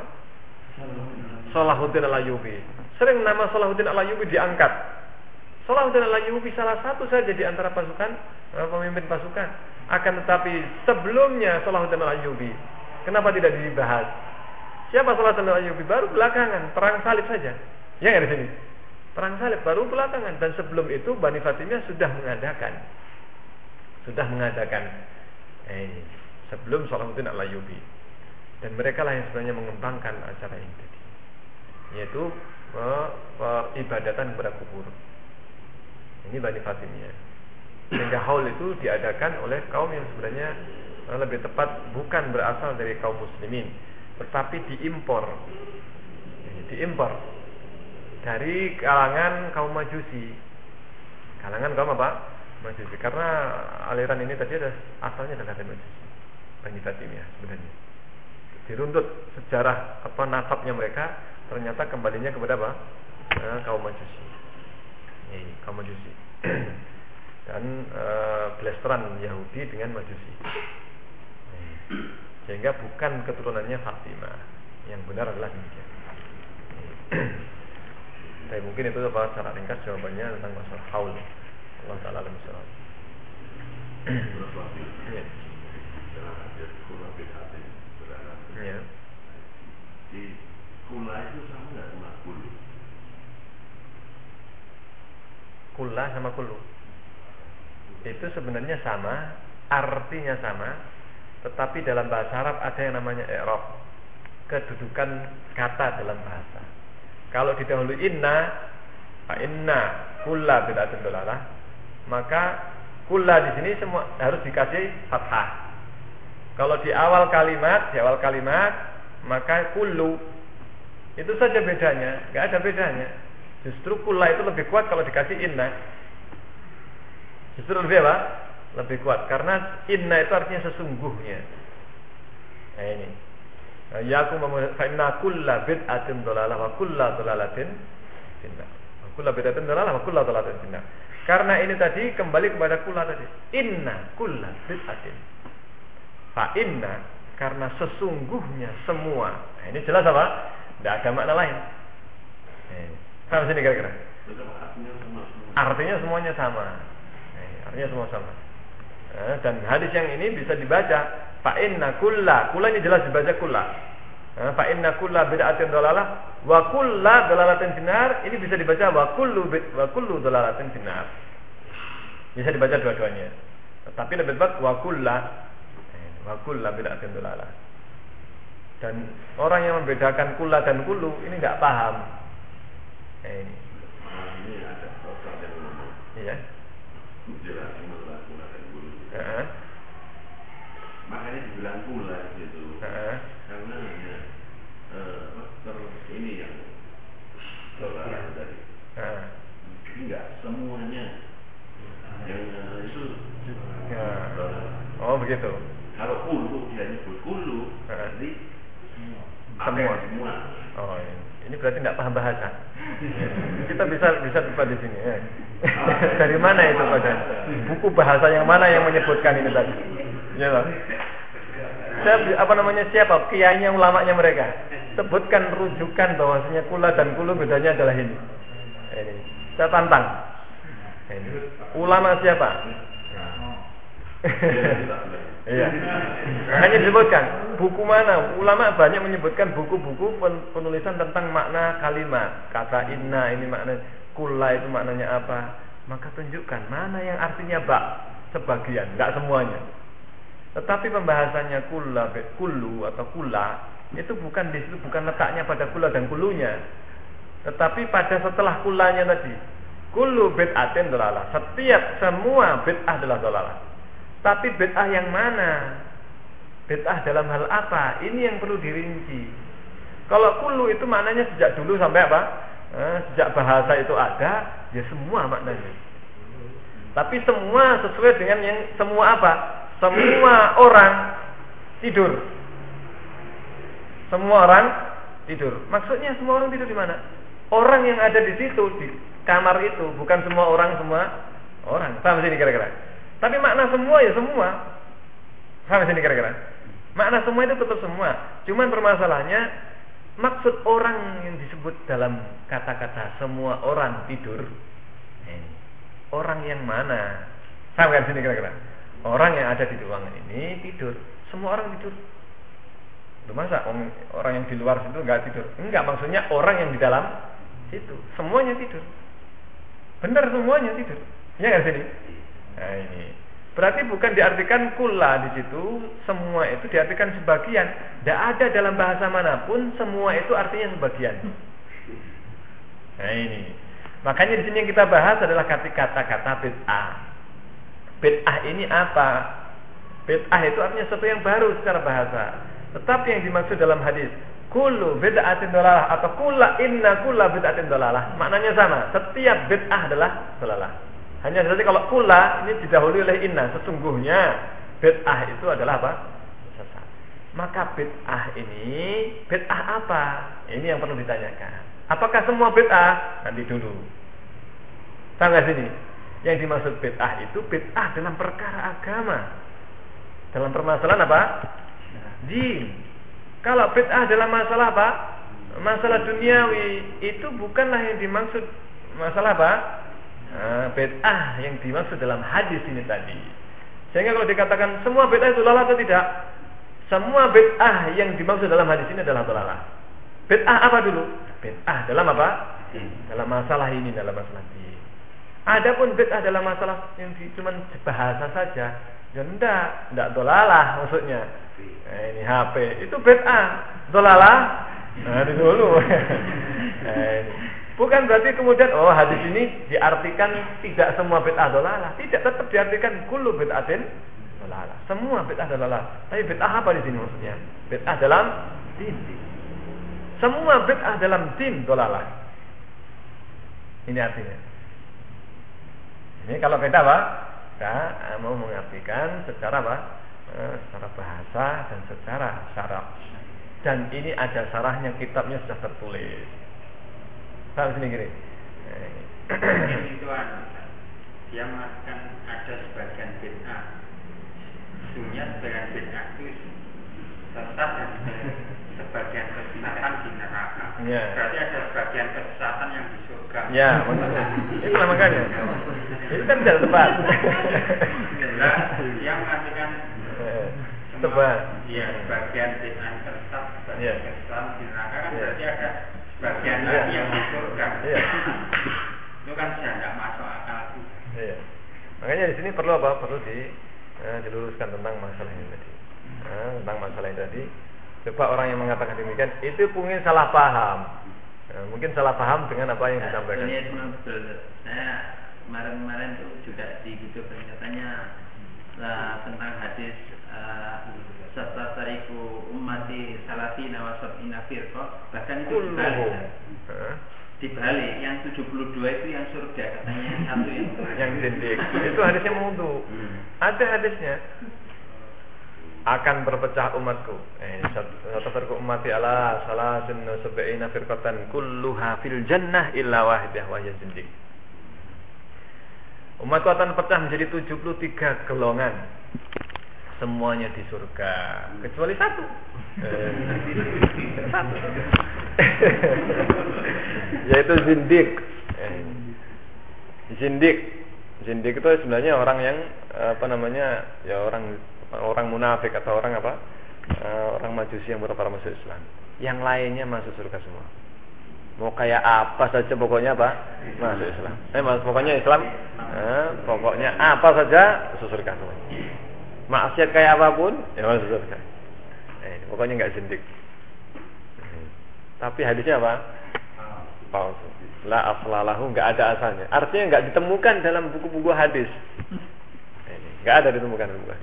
Salahuddin Al Ayubi sering nama Salahuddin Al Ayubi diangkat Salahuddin al-Ayyubi salah satu saja di antara pasukan eh, pemimpin pasukan. Akan tetapi sebelumnya Salahuddin al-Ayyubi, kenapa tidak dibahas? Siapa Salahuddin al-Ayyubi? Baru belakangan, perang salib saja. Ya nggak di sini? Perang salib baru belakangan dan sebelum itu Bani Fatimiyah sudah mengadakan sudah mengadakan eh, sebelum Salahuddin al-Ayyubi. Dan mereka lah yang sebenarnya mengembangkan acara ini tadi. Yaitu uh, ibadatan kepada kubur. Ini Bani Fatimiyah. Sehingga haul itu diadakan oleh kaum yang sebenarnya eh, lebih tepat bukan berasal dari kaum muslimin, tetapi diimpor. Diimpor dari kalangan kaum Majusi. Kalangan kaum apa? Majusi. Karena aliran ini tadi ada asalnya adalah dari Majusi. Bani Fatimiyah sebenarnya. Diruntut sejarah apa nasabnya mereka ternyata kembalinya kepada apa? Nah, kaum Majusi ini kaum Majusi. Dan e, blasteran Yahudi dengan Majusi. Sehingga bukan keturunannya Fatimah. Yang benar adalah demikian. Tapi mungkin itu apa secara ringkas jawabannya tentang masalah haul. Allah Taala alam. Ya. Di kula itu sama nggak sama kulu? Kullah sama kulu Itu sebenarnya sama Artinya sama Tetapi dalam bahasa Arab ada yang namanya i'rab Kedudukan kata dalam bahasa. Kalau didahului inna inna kulla bid'atun dolalah Maka kulla di sini semua harus dikasih fathah. Kalau di awal kalimat Di awal kalimat Maka kullu. Itu saja bedanya nggak ada bedanya Justru kula itu lebih kuat kalau dikasih inna. Justru lebih apa? Lebih kuat karena inna itu artinya sesungguhnya. Nah ini. Ya aku fa inna kulla bid'atin dolalah wa kulla dolalatin finnar. Kulla bid'atin dolalah wa kulla dolalatin finnar. Karena ini tadi kembali kepada kula tadi. Inna kulla bid'atin. Fa inna karena sesungguhnya semua. Nah, ini jelas apa? Tidak ada makna lain. Nah, Sampai sini kira-kira. Artinya semuanya sama. Eh, artinya semua sama. Eh, dan hadis yang ini bisa dibaca fa inna kulla kulla ini jelas dibaca kulla. Eh, fa inna kulla bid'atin dalalah wa kulla dalalatin sinar ini bisa dibaca wa kullu wa kullu dalalatin sinar bisa dibaca dua-duanya. Tapi lebih tepat wa kulla wa kulla bid'atin dalalah. Dan orang yang membedakan kulla dan kullu ini nggak paham Eh, ini. ini ada sosok yang ngomong. Iya. Jelasin masalah pula dan guru. Uh-huh. Makanya dibilang pula gitu. Uh-huh. Karena ya, uh, ter ini yang saudara tadi. Uh. Enggak semuanya yang uh, itu. Ya. Oh begitu. Kalau kulu dia nyebut kulu, berarti Semua. semua. Oh ini, ini berarti tidak paham bahasa. Kita bisa bisa debat di sini. Ya. Dari mana itu Pak Jan? Buku bahasa yang mana yang menyebutkan ini tadi? Ya loh. Saya apa namanya siapa? Kiainya ulamanya mereka. Sebutkan rujukan bahwasanya kula dan kulu bedanya adalah ini. Ini. Saya tantang. Ini. Ulama siapa? Iya. Hanya disebutkan buku mana? Ulama banyak menyebutkan buku-buku pen- penulisan tentang makna kalimat. Kata inna ini makna kula itu maknanya apa? Maka tunjukkan mana yang artinya bak sebagian, enggak semuanya. Tetapi pembahasannya kula, kulu atau kula itu bukan di situ bukan letaknya pada kula dan kulunya. Tetapi pada setelah kulanya tadi, kulu bid'atin dolalah. Setiap semua bid'ah adalah dolalah. Tapi bid'ah yang mana? Bid'ah dalam hal apa? Ini yang perlu dirinci. Kalau kulu itu maknanya sejak dulu sampai apa? Eh, sejak bahasa itu ada, ya semua maknanya. Tapi semua sesuai dengan yang semua apa? Semua orang tidur. Semua orang tidur. Maksudnya semua orang tidur di mana? Orang yang ada di situ di kamar itu bukan semua orang semua orang. Paham sini kira-kira? Tapi makna semua ya semua. Paham sini kira-kira? Makna semua itu tetap semua. Cuman permasalahannya maksud orang yang disebut dalam kata-kata semua orang tidur. Eh, orang yang mana? Paham kan sini kira-kira? Orang yang ada di ruangan ini tidur. Semua orang tidur. Lu masa orang yang di luar situ nggak tidur? Enggak, maksudnya orang yang di dalam situ. Semuanya tidur. Benar semuanya tidur. Ya nggak sini? Nah ini. Berarti bukan diartikan kula di situ, semua itu diartikan sebagian. Tidak ada dalam bahasa mana pun semua itu artinya sebagian. Nah ini. Makanya di sini yang kita bahas adalah kata-kata bid'ah. Bid'ah ini apa? Bid'ah itu artinya sesuatu yang baru secara bahasa. Tetapi yang dimaksud dalam hadis Kulu bid'atin dolalah Atau kula inna kula bid'atin dolalah Maknanya sama Setiap bid'ah adalah dolalah Hanya saja kalau kula Ini didahului oleh inna Sesungguhnya bid'ah itu adalah apa? Sesat Maka bid'ah ini Bid'ah apa? Ini yang perlu ditanyakan Apakah semua bid'ah? Nanti dulu Tangga sini Yang dimaksud bid'ah itu Bid'ah dalam perkara agama Dalam permasalahan apa? Din kalau bid'ah dalam masalah apa? Masalah duniawi itu bukanlah yang dimaksud masalah apa? Nah, yang dimaksud dalam hadis ini tadi. Sehingga kalau dikatakan semua bid'ah itu lalah atau tidak? Semua bid'ah yang dimaksud dalam hadis ini adalah dolalah. Bid'ah apa dulu? Bid'ah dalam apa? Dalam masalah ini, dalam masalah ini. Adapun bid'ah dalam masalah yang cuma bahasa saja, ya enggak, enggak dolalah maksudnya. Nah, ini HP itu bid'ah. Dolalah. Nah, dulu. nah, ini. Bukan berarti kemudian oh hadis ini diartikan tidak semua bid'ah dolalah. Tidak, tetap diartikan kullu bid'atin dolalah. Semua bid'ah dolalah. Tapi bid'ah apa di sini maksudnya? Bid'ah dalam din. Semua bid'ah dalam din dolalah. Ini artinya. Ini kalau kita apa? Kita mau mengartikan secara apa? Eh, secara bahasa dan secara syarak. Dan ini ada sarahnya kitabnya sudah tertulis. Tahu sini gini. itu dia mengatakan ada sebagian bid'ah. Sesungguhnya sebagian bid'ah itu sesat dan sebagian kesesatan di neraka. Ya. Berarti ada sebagian kesesatan yang di surga. Ya, maksudnya. Itu makanya. Itu kan tidak tepat. Nah, dia mengatakan Eh, Tepat. Iya, sebagian bid'ah tersesat, sebagian Iya. kesesatan di neraka kan Iya. berarti ada sebagian Iya. lagi yang. Iya. Itu kan sudah tidak masuk akal juga. Iya. Makanya di sini perlu apa? Perlu di eh, diluruskan tentang masalah ini tadi. Eh, tentang masalah ini tadi. Coba orang yang mengatakan demikian itu mungkin salah paham. Eh, mungkin salah paham dengan apa yang disampaikan. Ini betul. Saya kemarin-kemarin tuh juga di gitu katanya lah tentang hadis uh, Satariku ummati salatina wa sab'ina firqah bahkan itu dibalik. Eh, dibalik yang 72 itu yang surga katanya yang satu yang yang zindik. Itu hadisnya mutu. Hmm. Ada hadisnya. akan berpecah umatku. Eh, satu ummati ala salasin sab'ina firqatan kulluha fil jannah illa wahidah wa zindiq. Umatku akan pecah menjadi 73 golongan. Semuanya di surga kecuali satu. Eh, satu. Yaitu zindik. Eh, zindik. Zindik itu sebenarnya orang yang apa namanya? Ya orang orang munafik atau orang apa? Uh, orang majusi yang berpara masuk Islam. Yang lainnya masuk surga semua. Mau kayak apa saja pokoknya apa? Masuk Islam. Eh mas pokoknya Islam eh, pokoknya apa saja masuk surga semua maksiat kayak apa pun ya masuk surga. Eh, pokoknya nggak sindik tapi hadisnya apa? Palsu. La aslalahu nggak ada asalnya. Artinya nggak ditemukan dalam buku-buku hadis. Nggak ada ditemukan dalam buku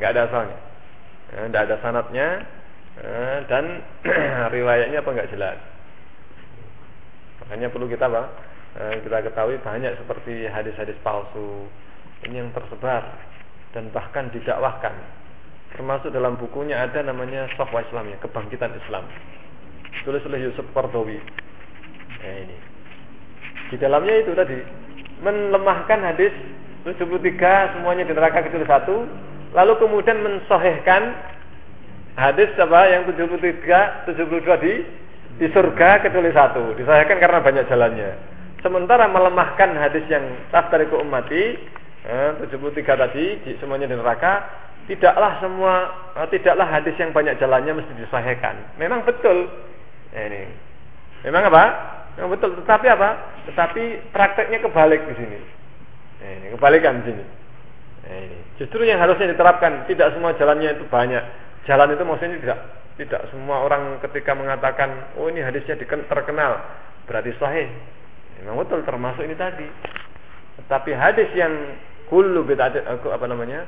nggak ada asalnya. Ya, nggak ada sanatnya. Ya, dan riwayatnya apa nggak jelas. Makanya perlu kita apa? Ya, kita ketahui banyak seperti hadis-hadis palsu. Ini yang tersebar dan bahkan didakwahkan. Termasuk dalam bukunya ada namanya Sofwa Islamnya kebangkitan Islam tulis oleh Yusuf Kordowi nah, ini. Di dalamnya itu tadi melemahkan hadis 73 semuanya di neraka kecil satu lalu kemudian mensohehkan hadis apa yang 73 72 di di surga kecuali satu. Disahihkan karena banyak jalannya. Sementara melemahkan hadis yang taftariku ummati eh, 73 tadi di, semuanya di neraka tidaklah semua eh, tidaklah hadis yang banyak jalannya mesti disahihkan memang betul ini memang apa memang betul tetapi apa tetapi prakteknya kebalik di sini eh, ini kebalikan di sini Nah, ini. Justru yang harusnya diterapkan tidak semua jalannya itu banyak. Jalan itu maksudnya tidak tidak semua orang ketika mengatakan oh ini hadisnya terkenal berarti sahih. Memang betul termasuk ini tadi. Tetapi hadis yang kullu bid'at apa namanya?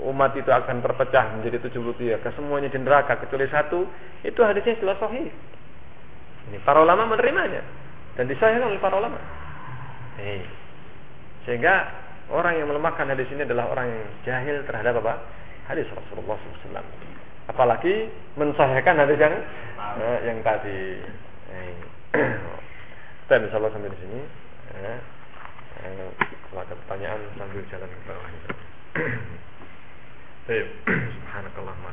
umat itu akan terpecah menjadi 73 ke semuanya di neraka kecuali satu itu hadisnya jelas sahih. Ini para ulama menerimanya dan disahihkan oleh para ulama. Ini. Sehingga Orang yang melemahkan hadis ini adalah orang yang jahil terhadap apa? Hadis Rasulullah SAW. Apalagi mensahihkan hadis yang eh, yang tadi. Kita insya Allah sampai di sini. Eh, eh, ada pertanyaan sambil jalan ke bawah. Baik. Subhanakallah wa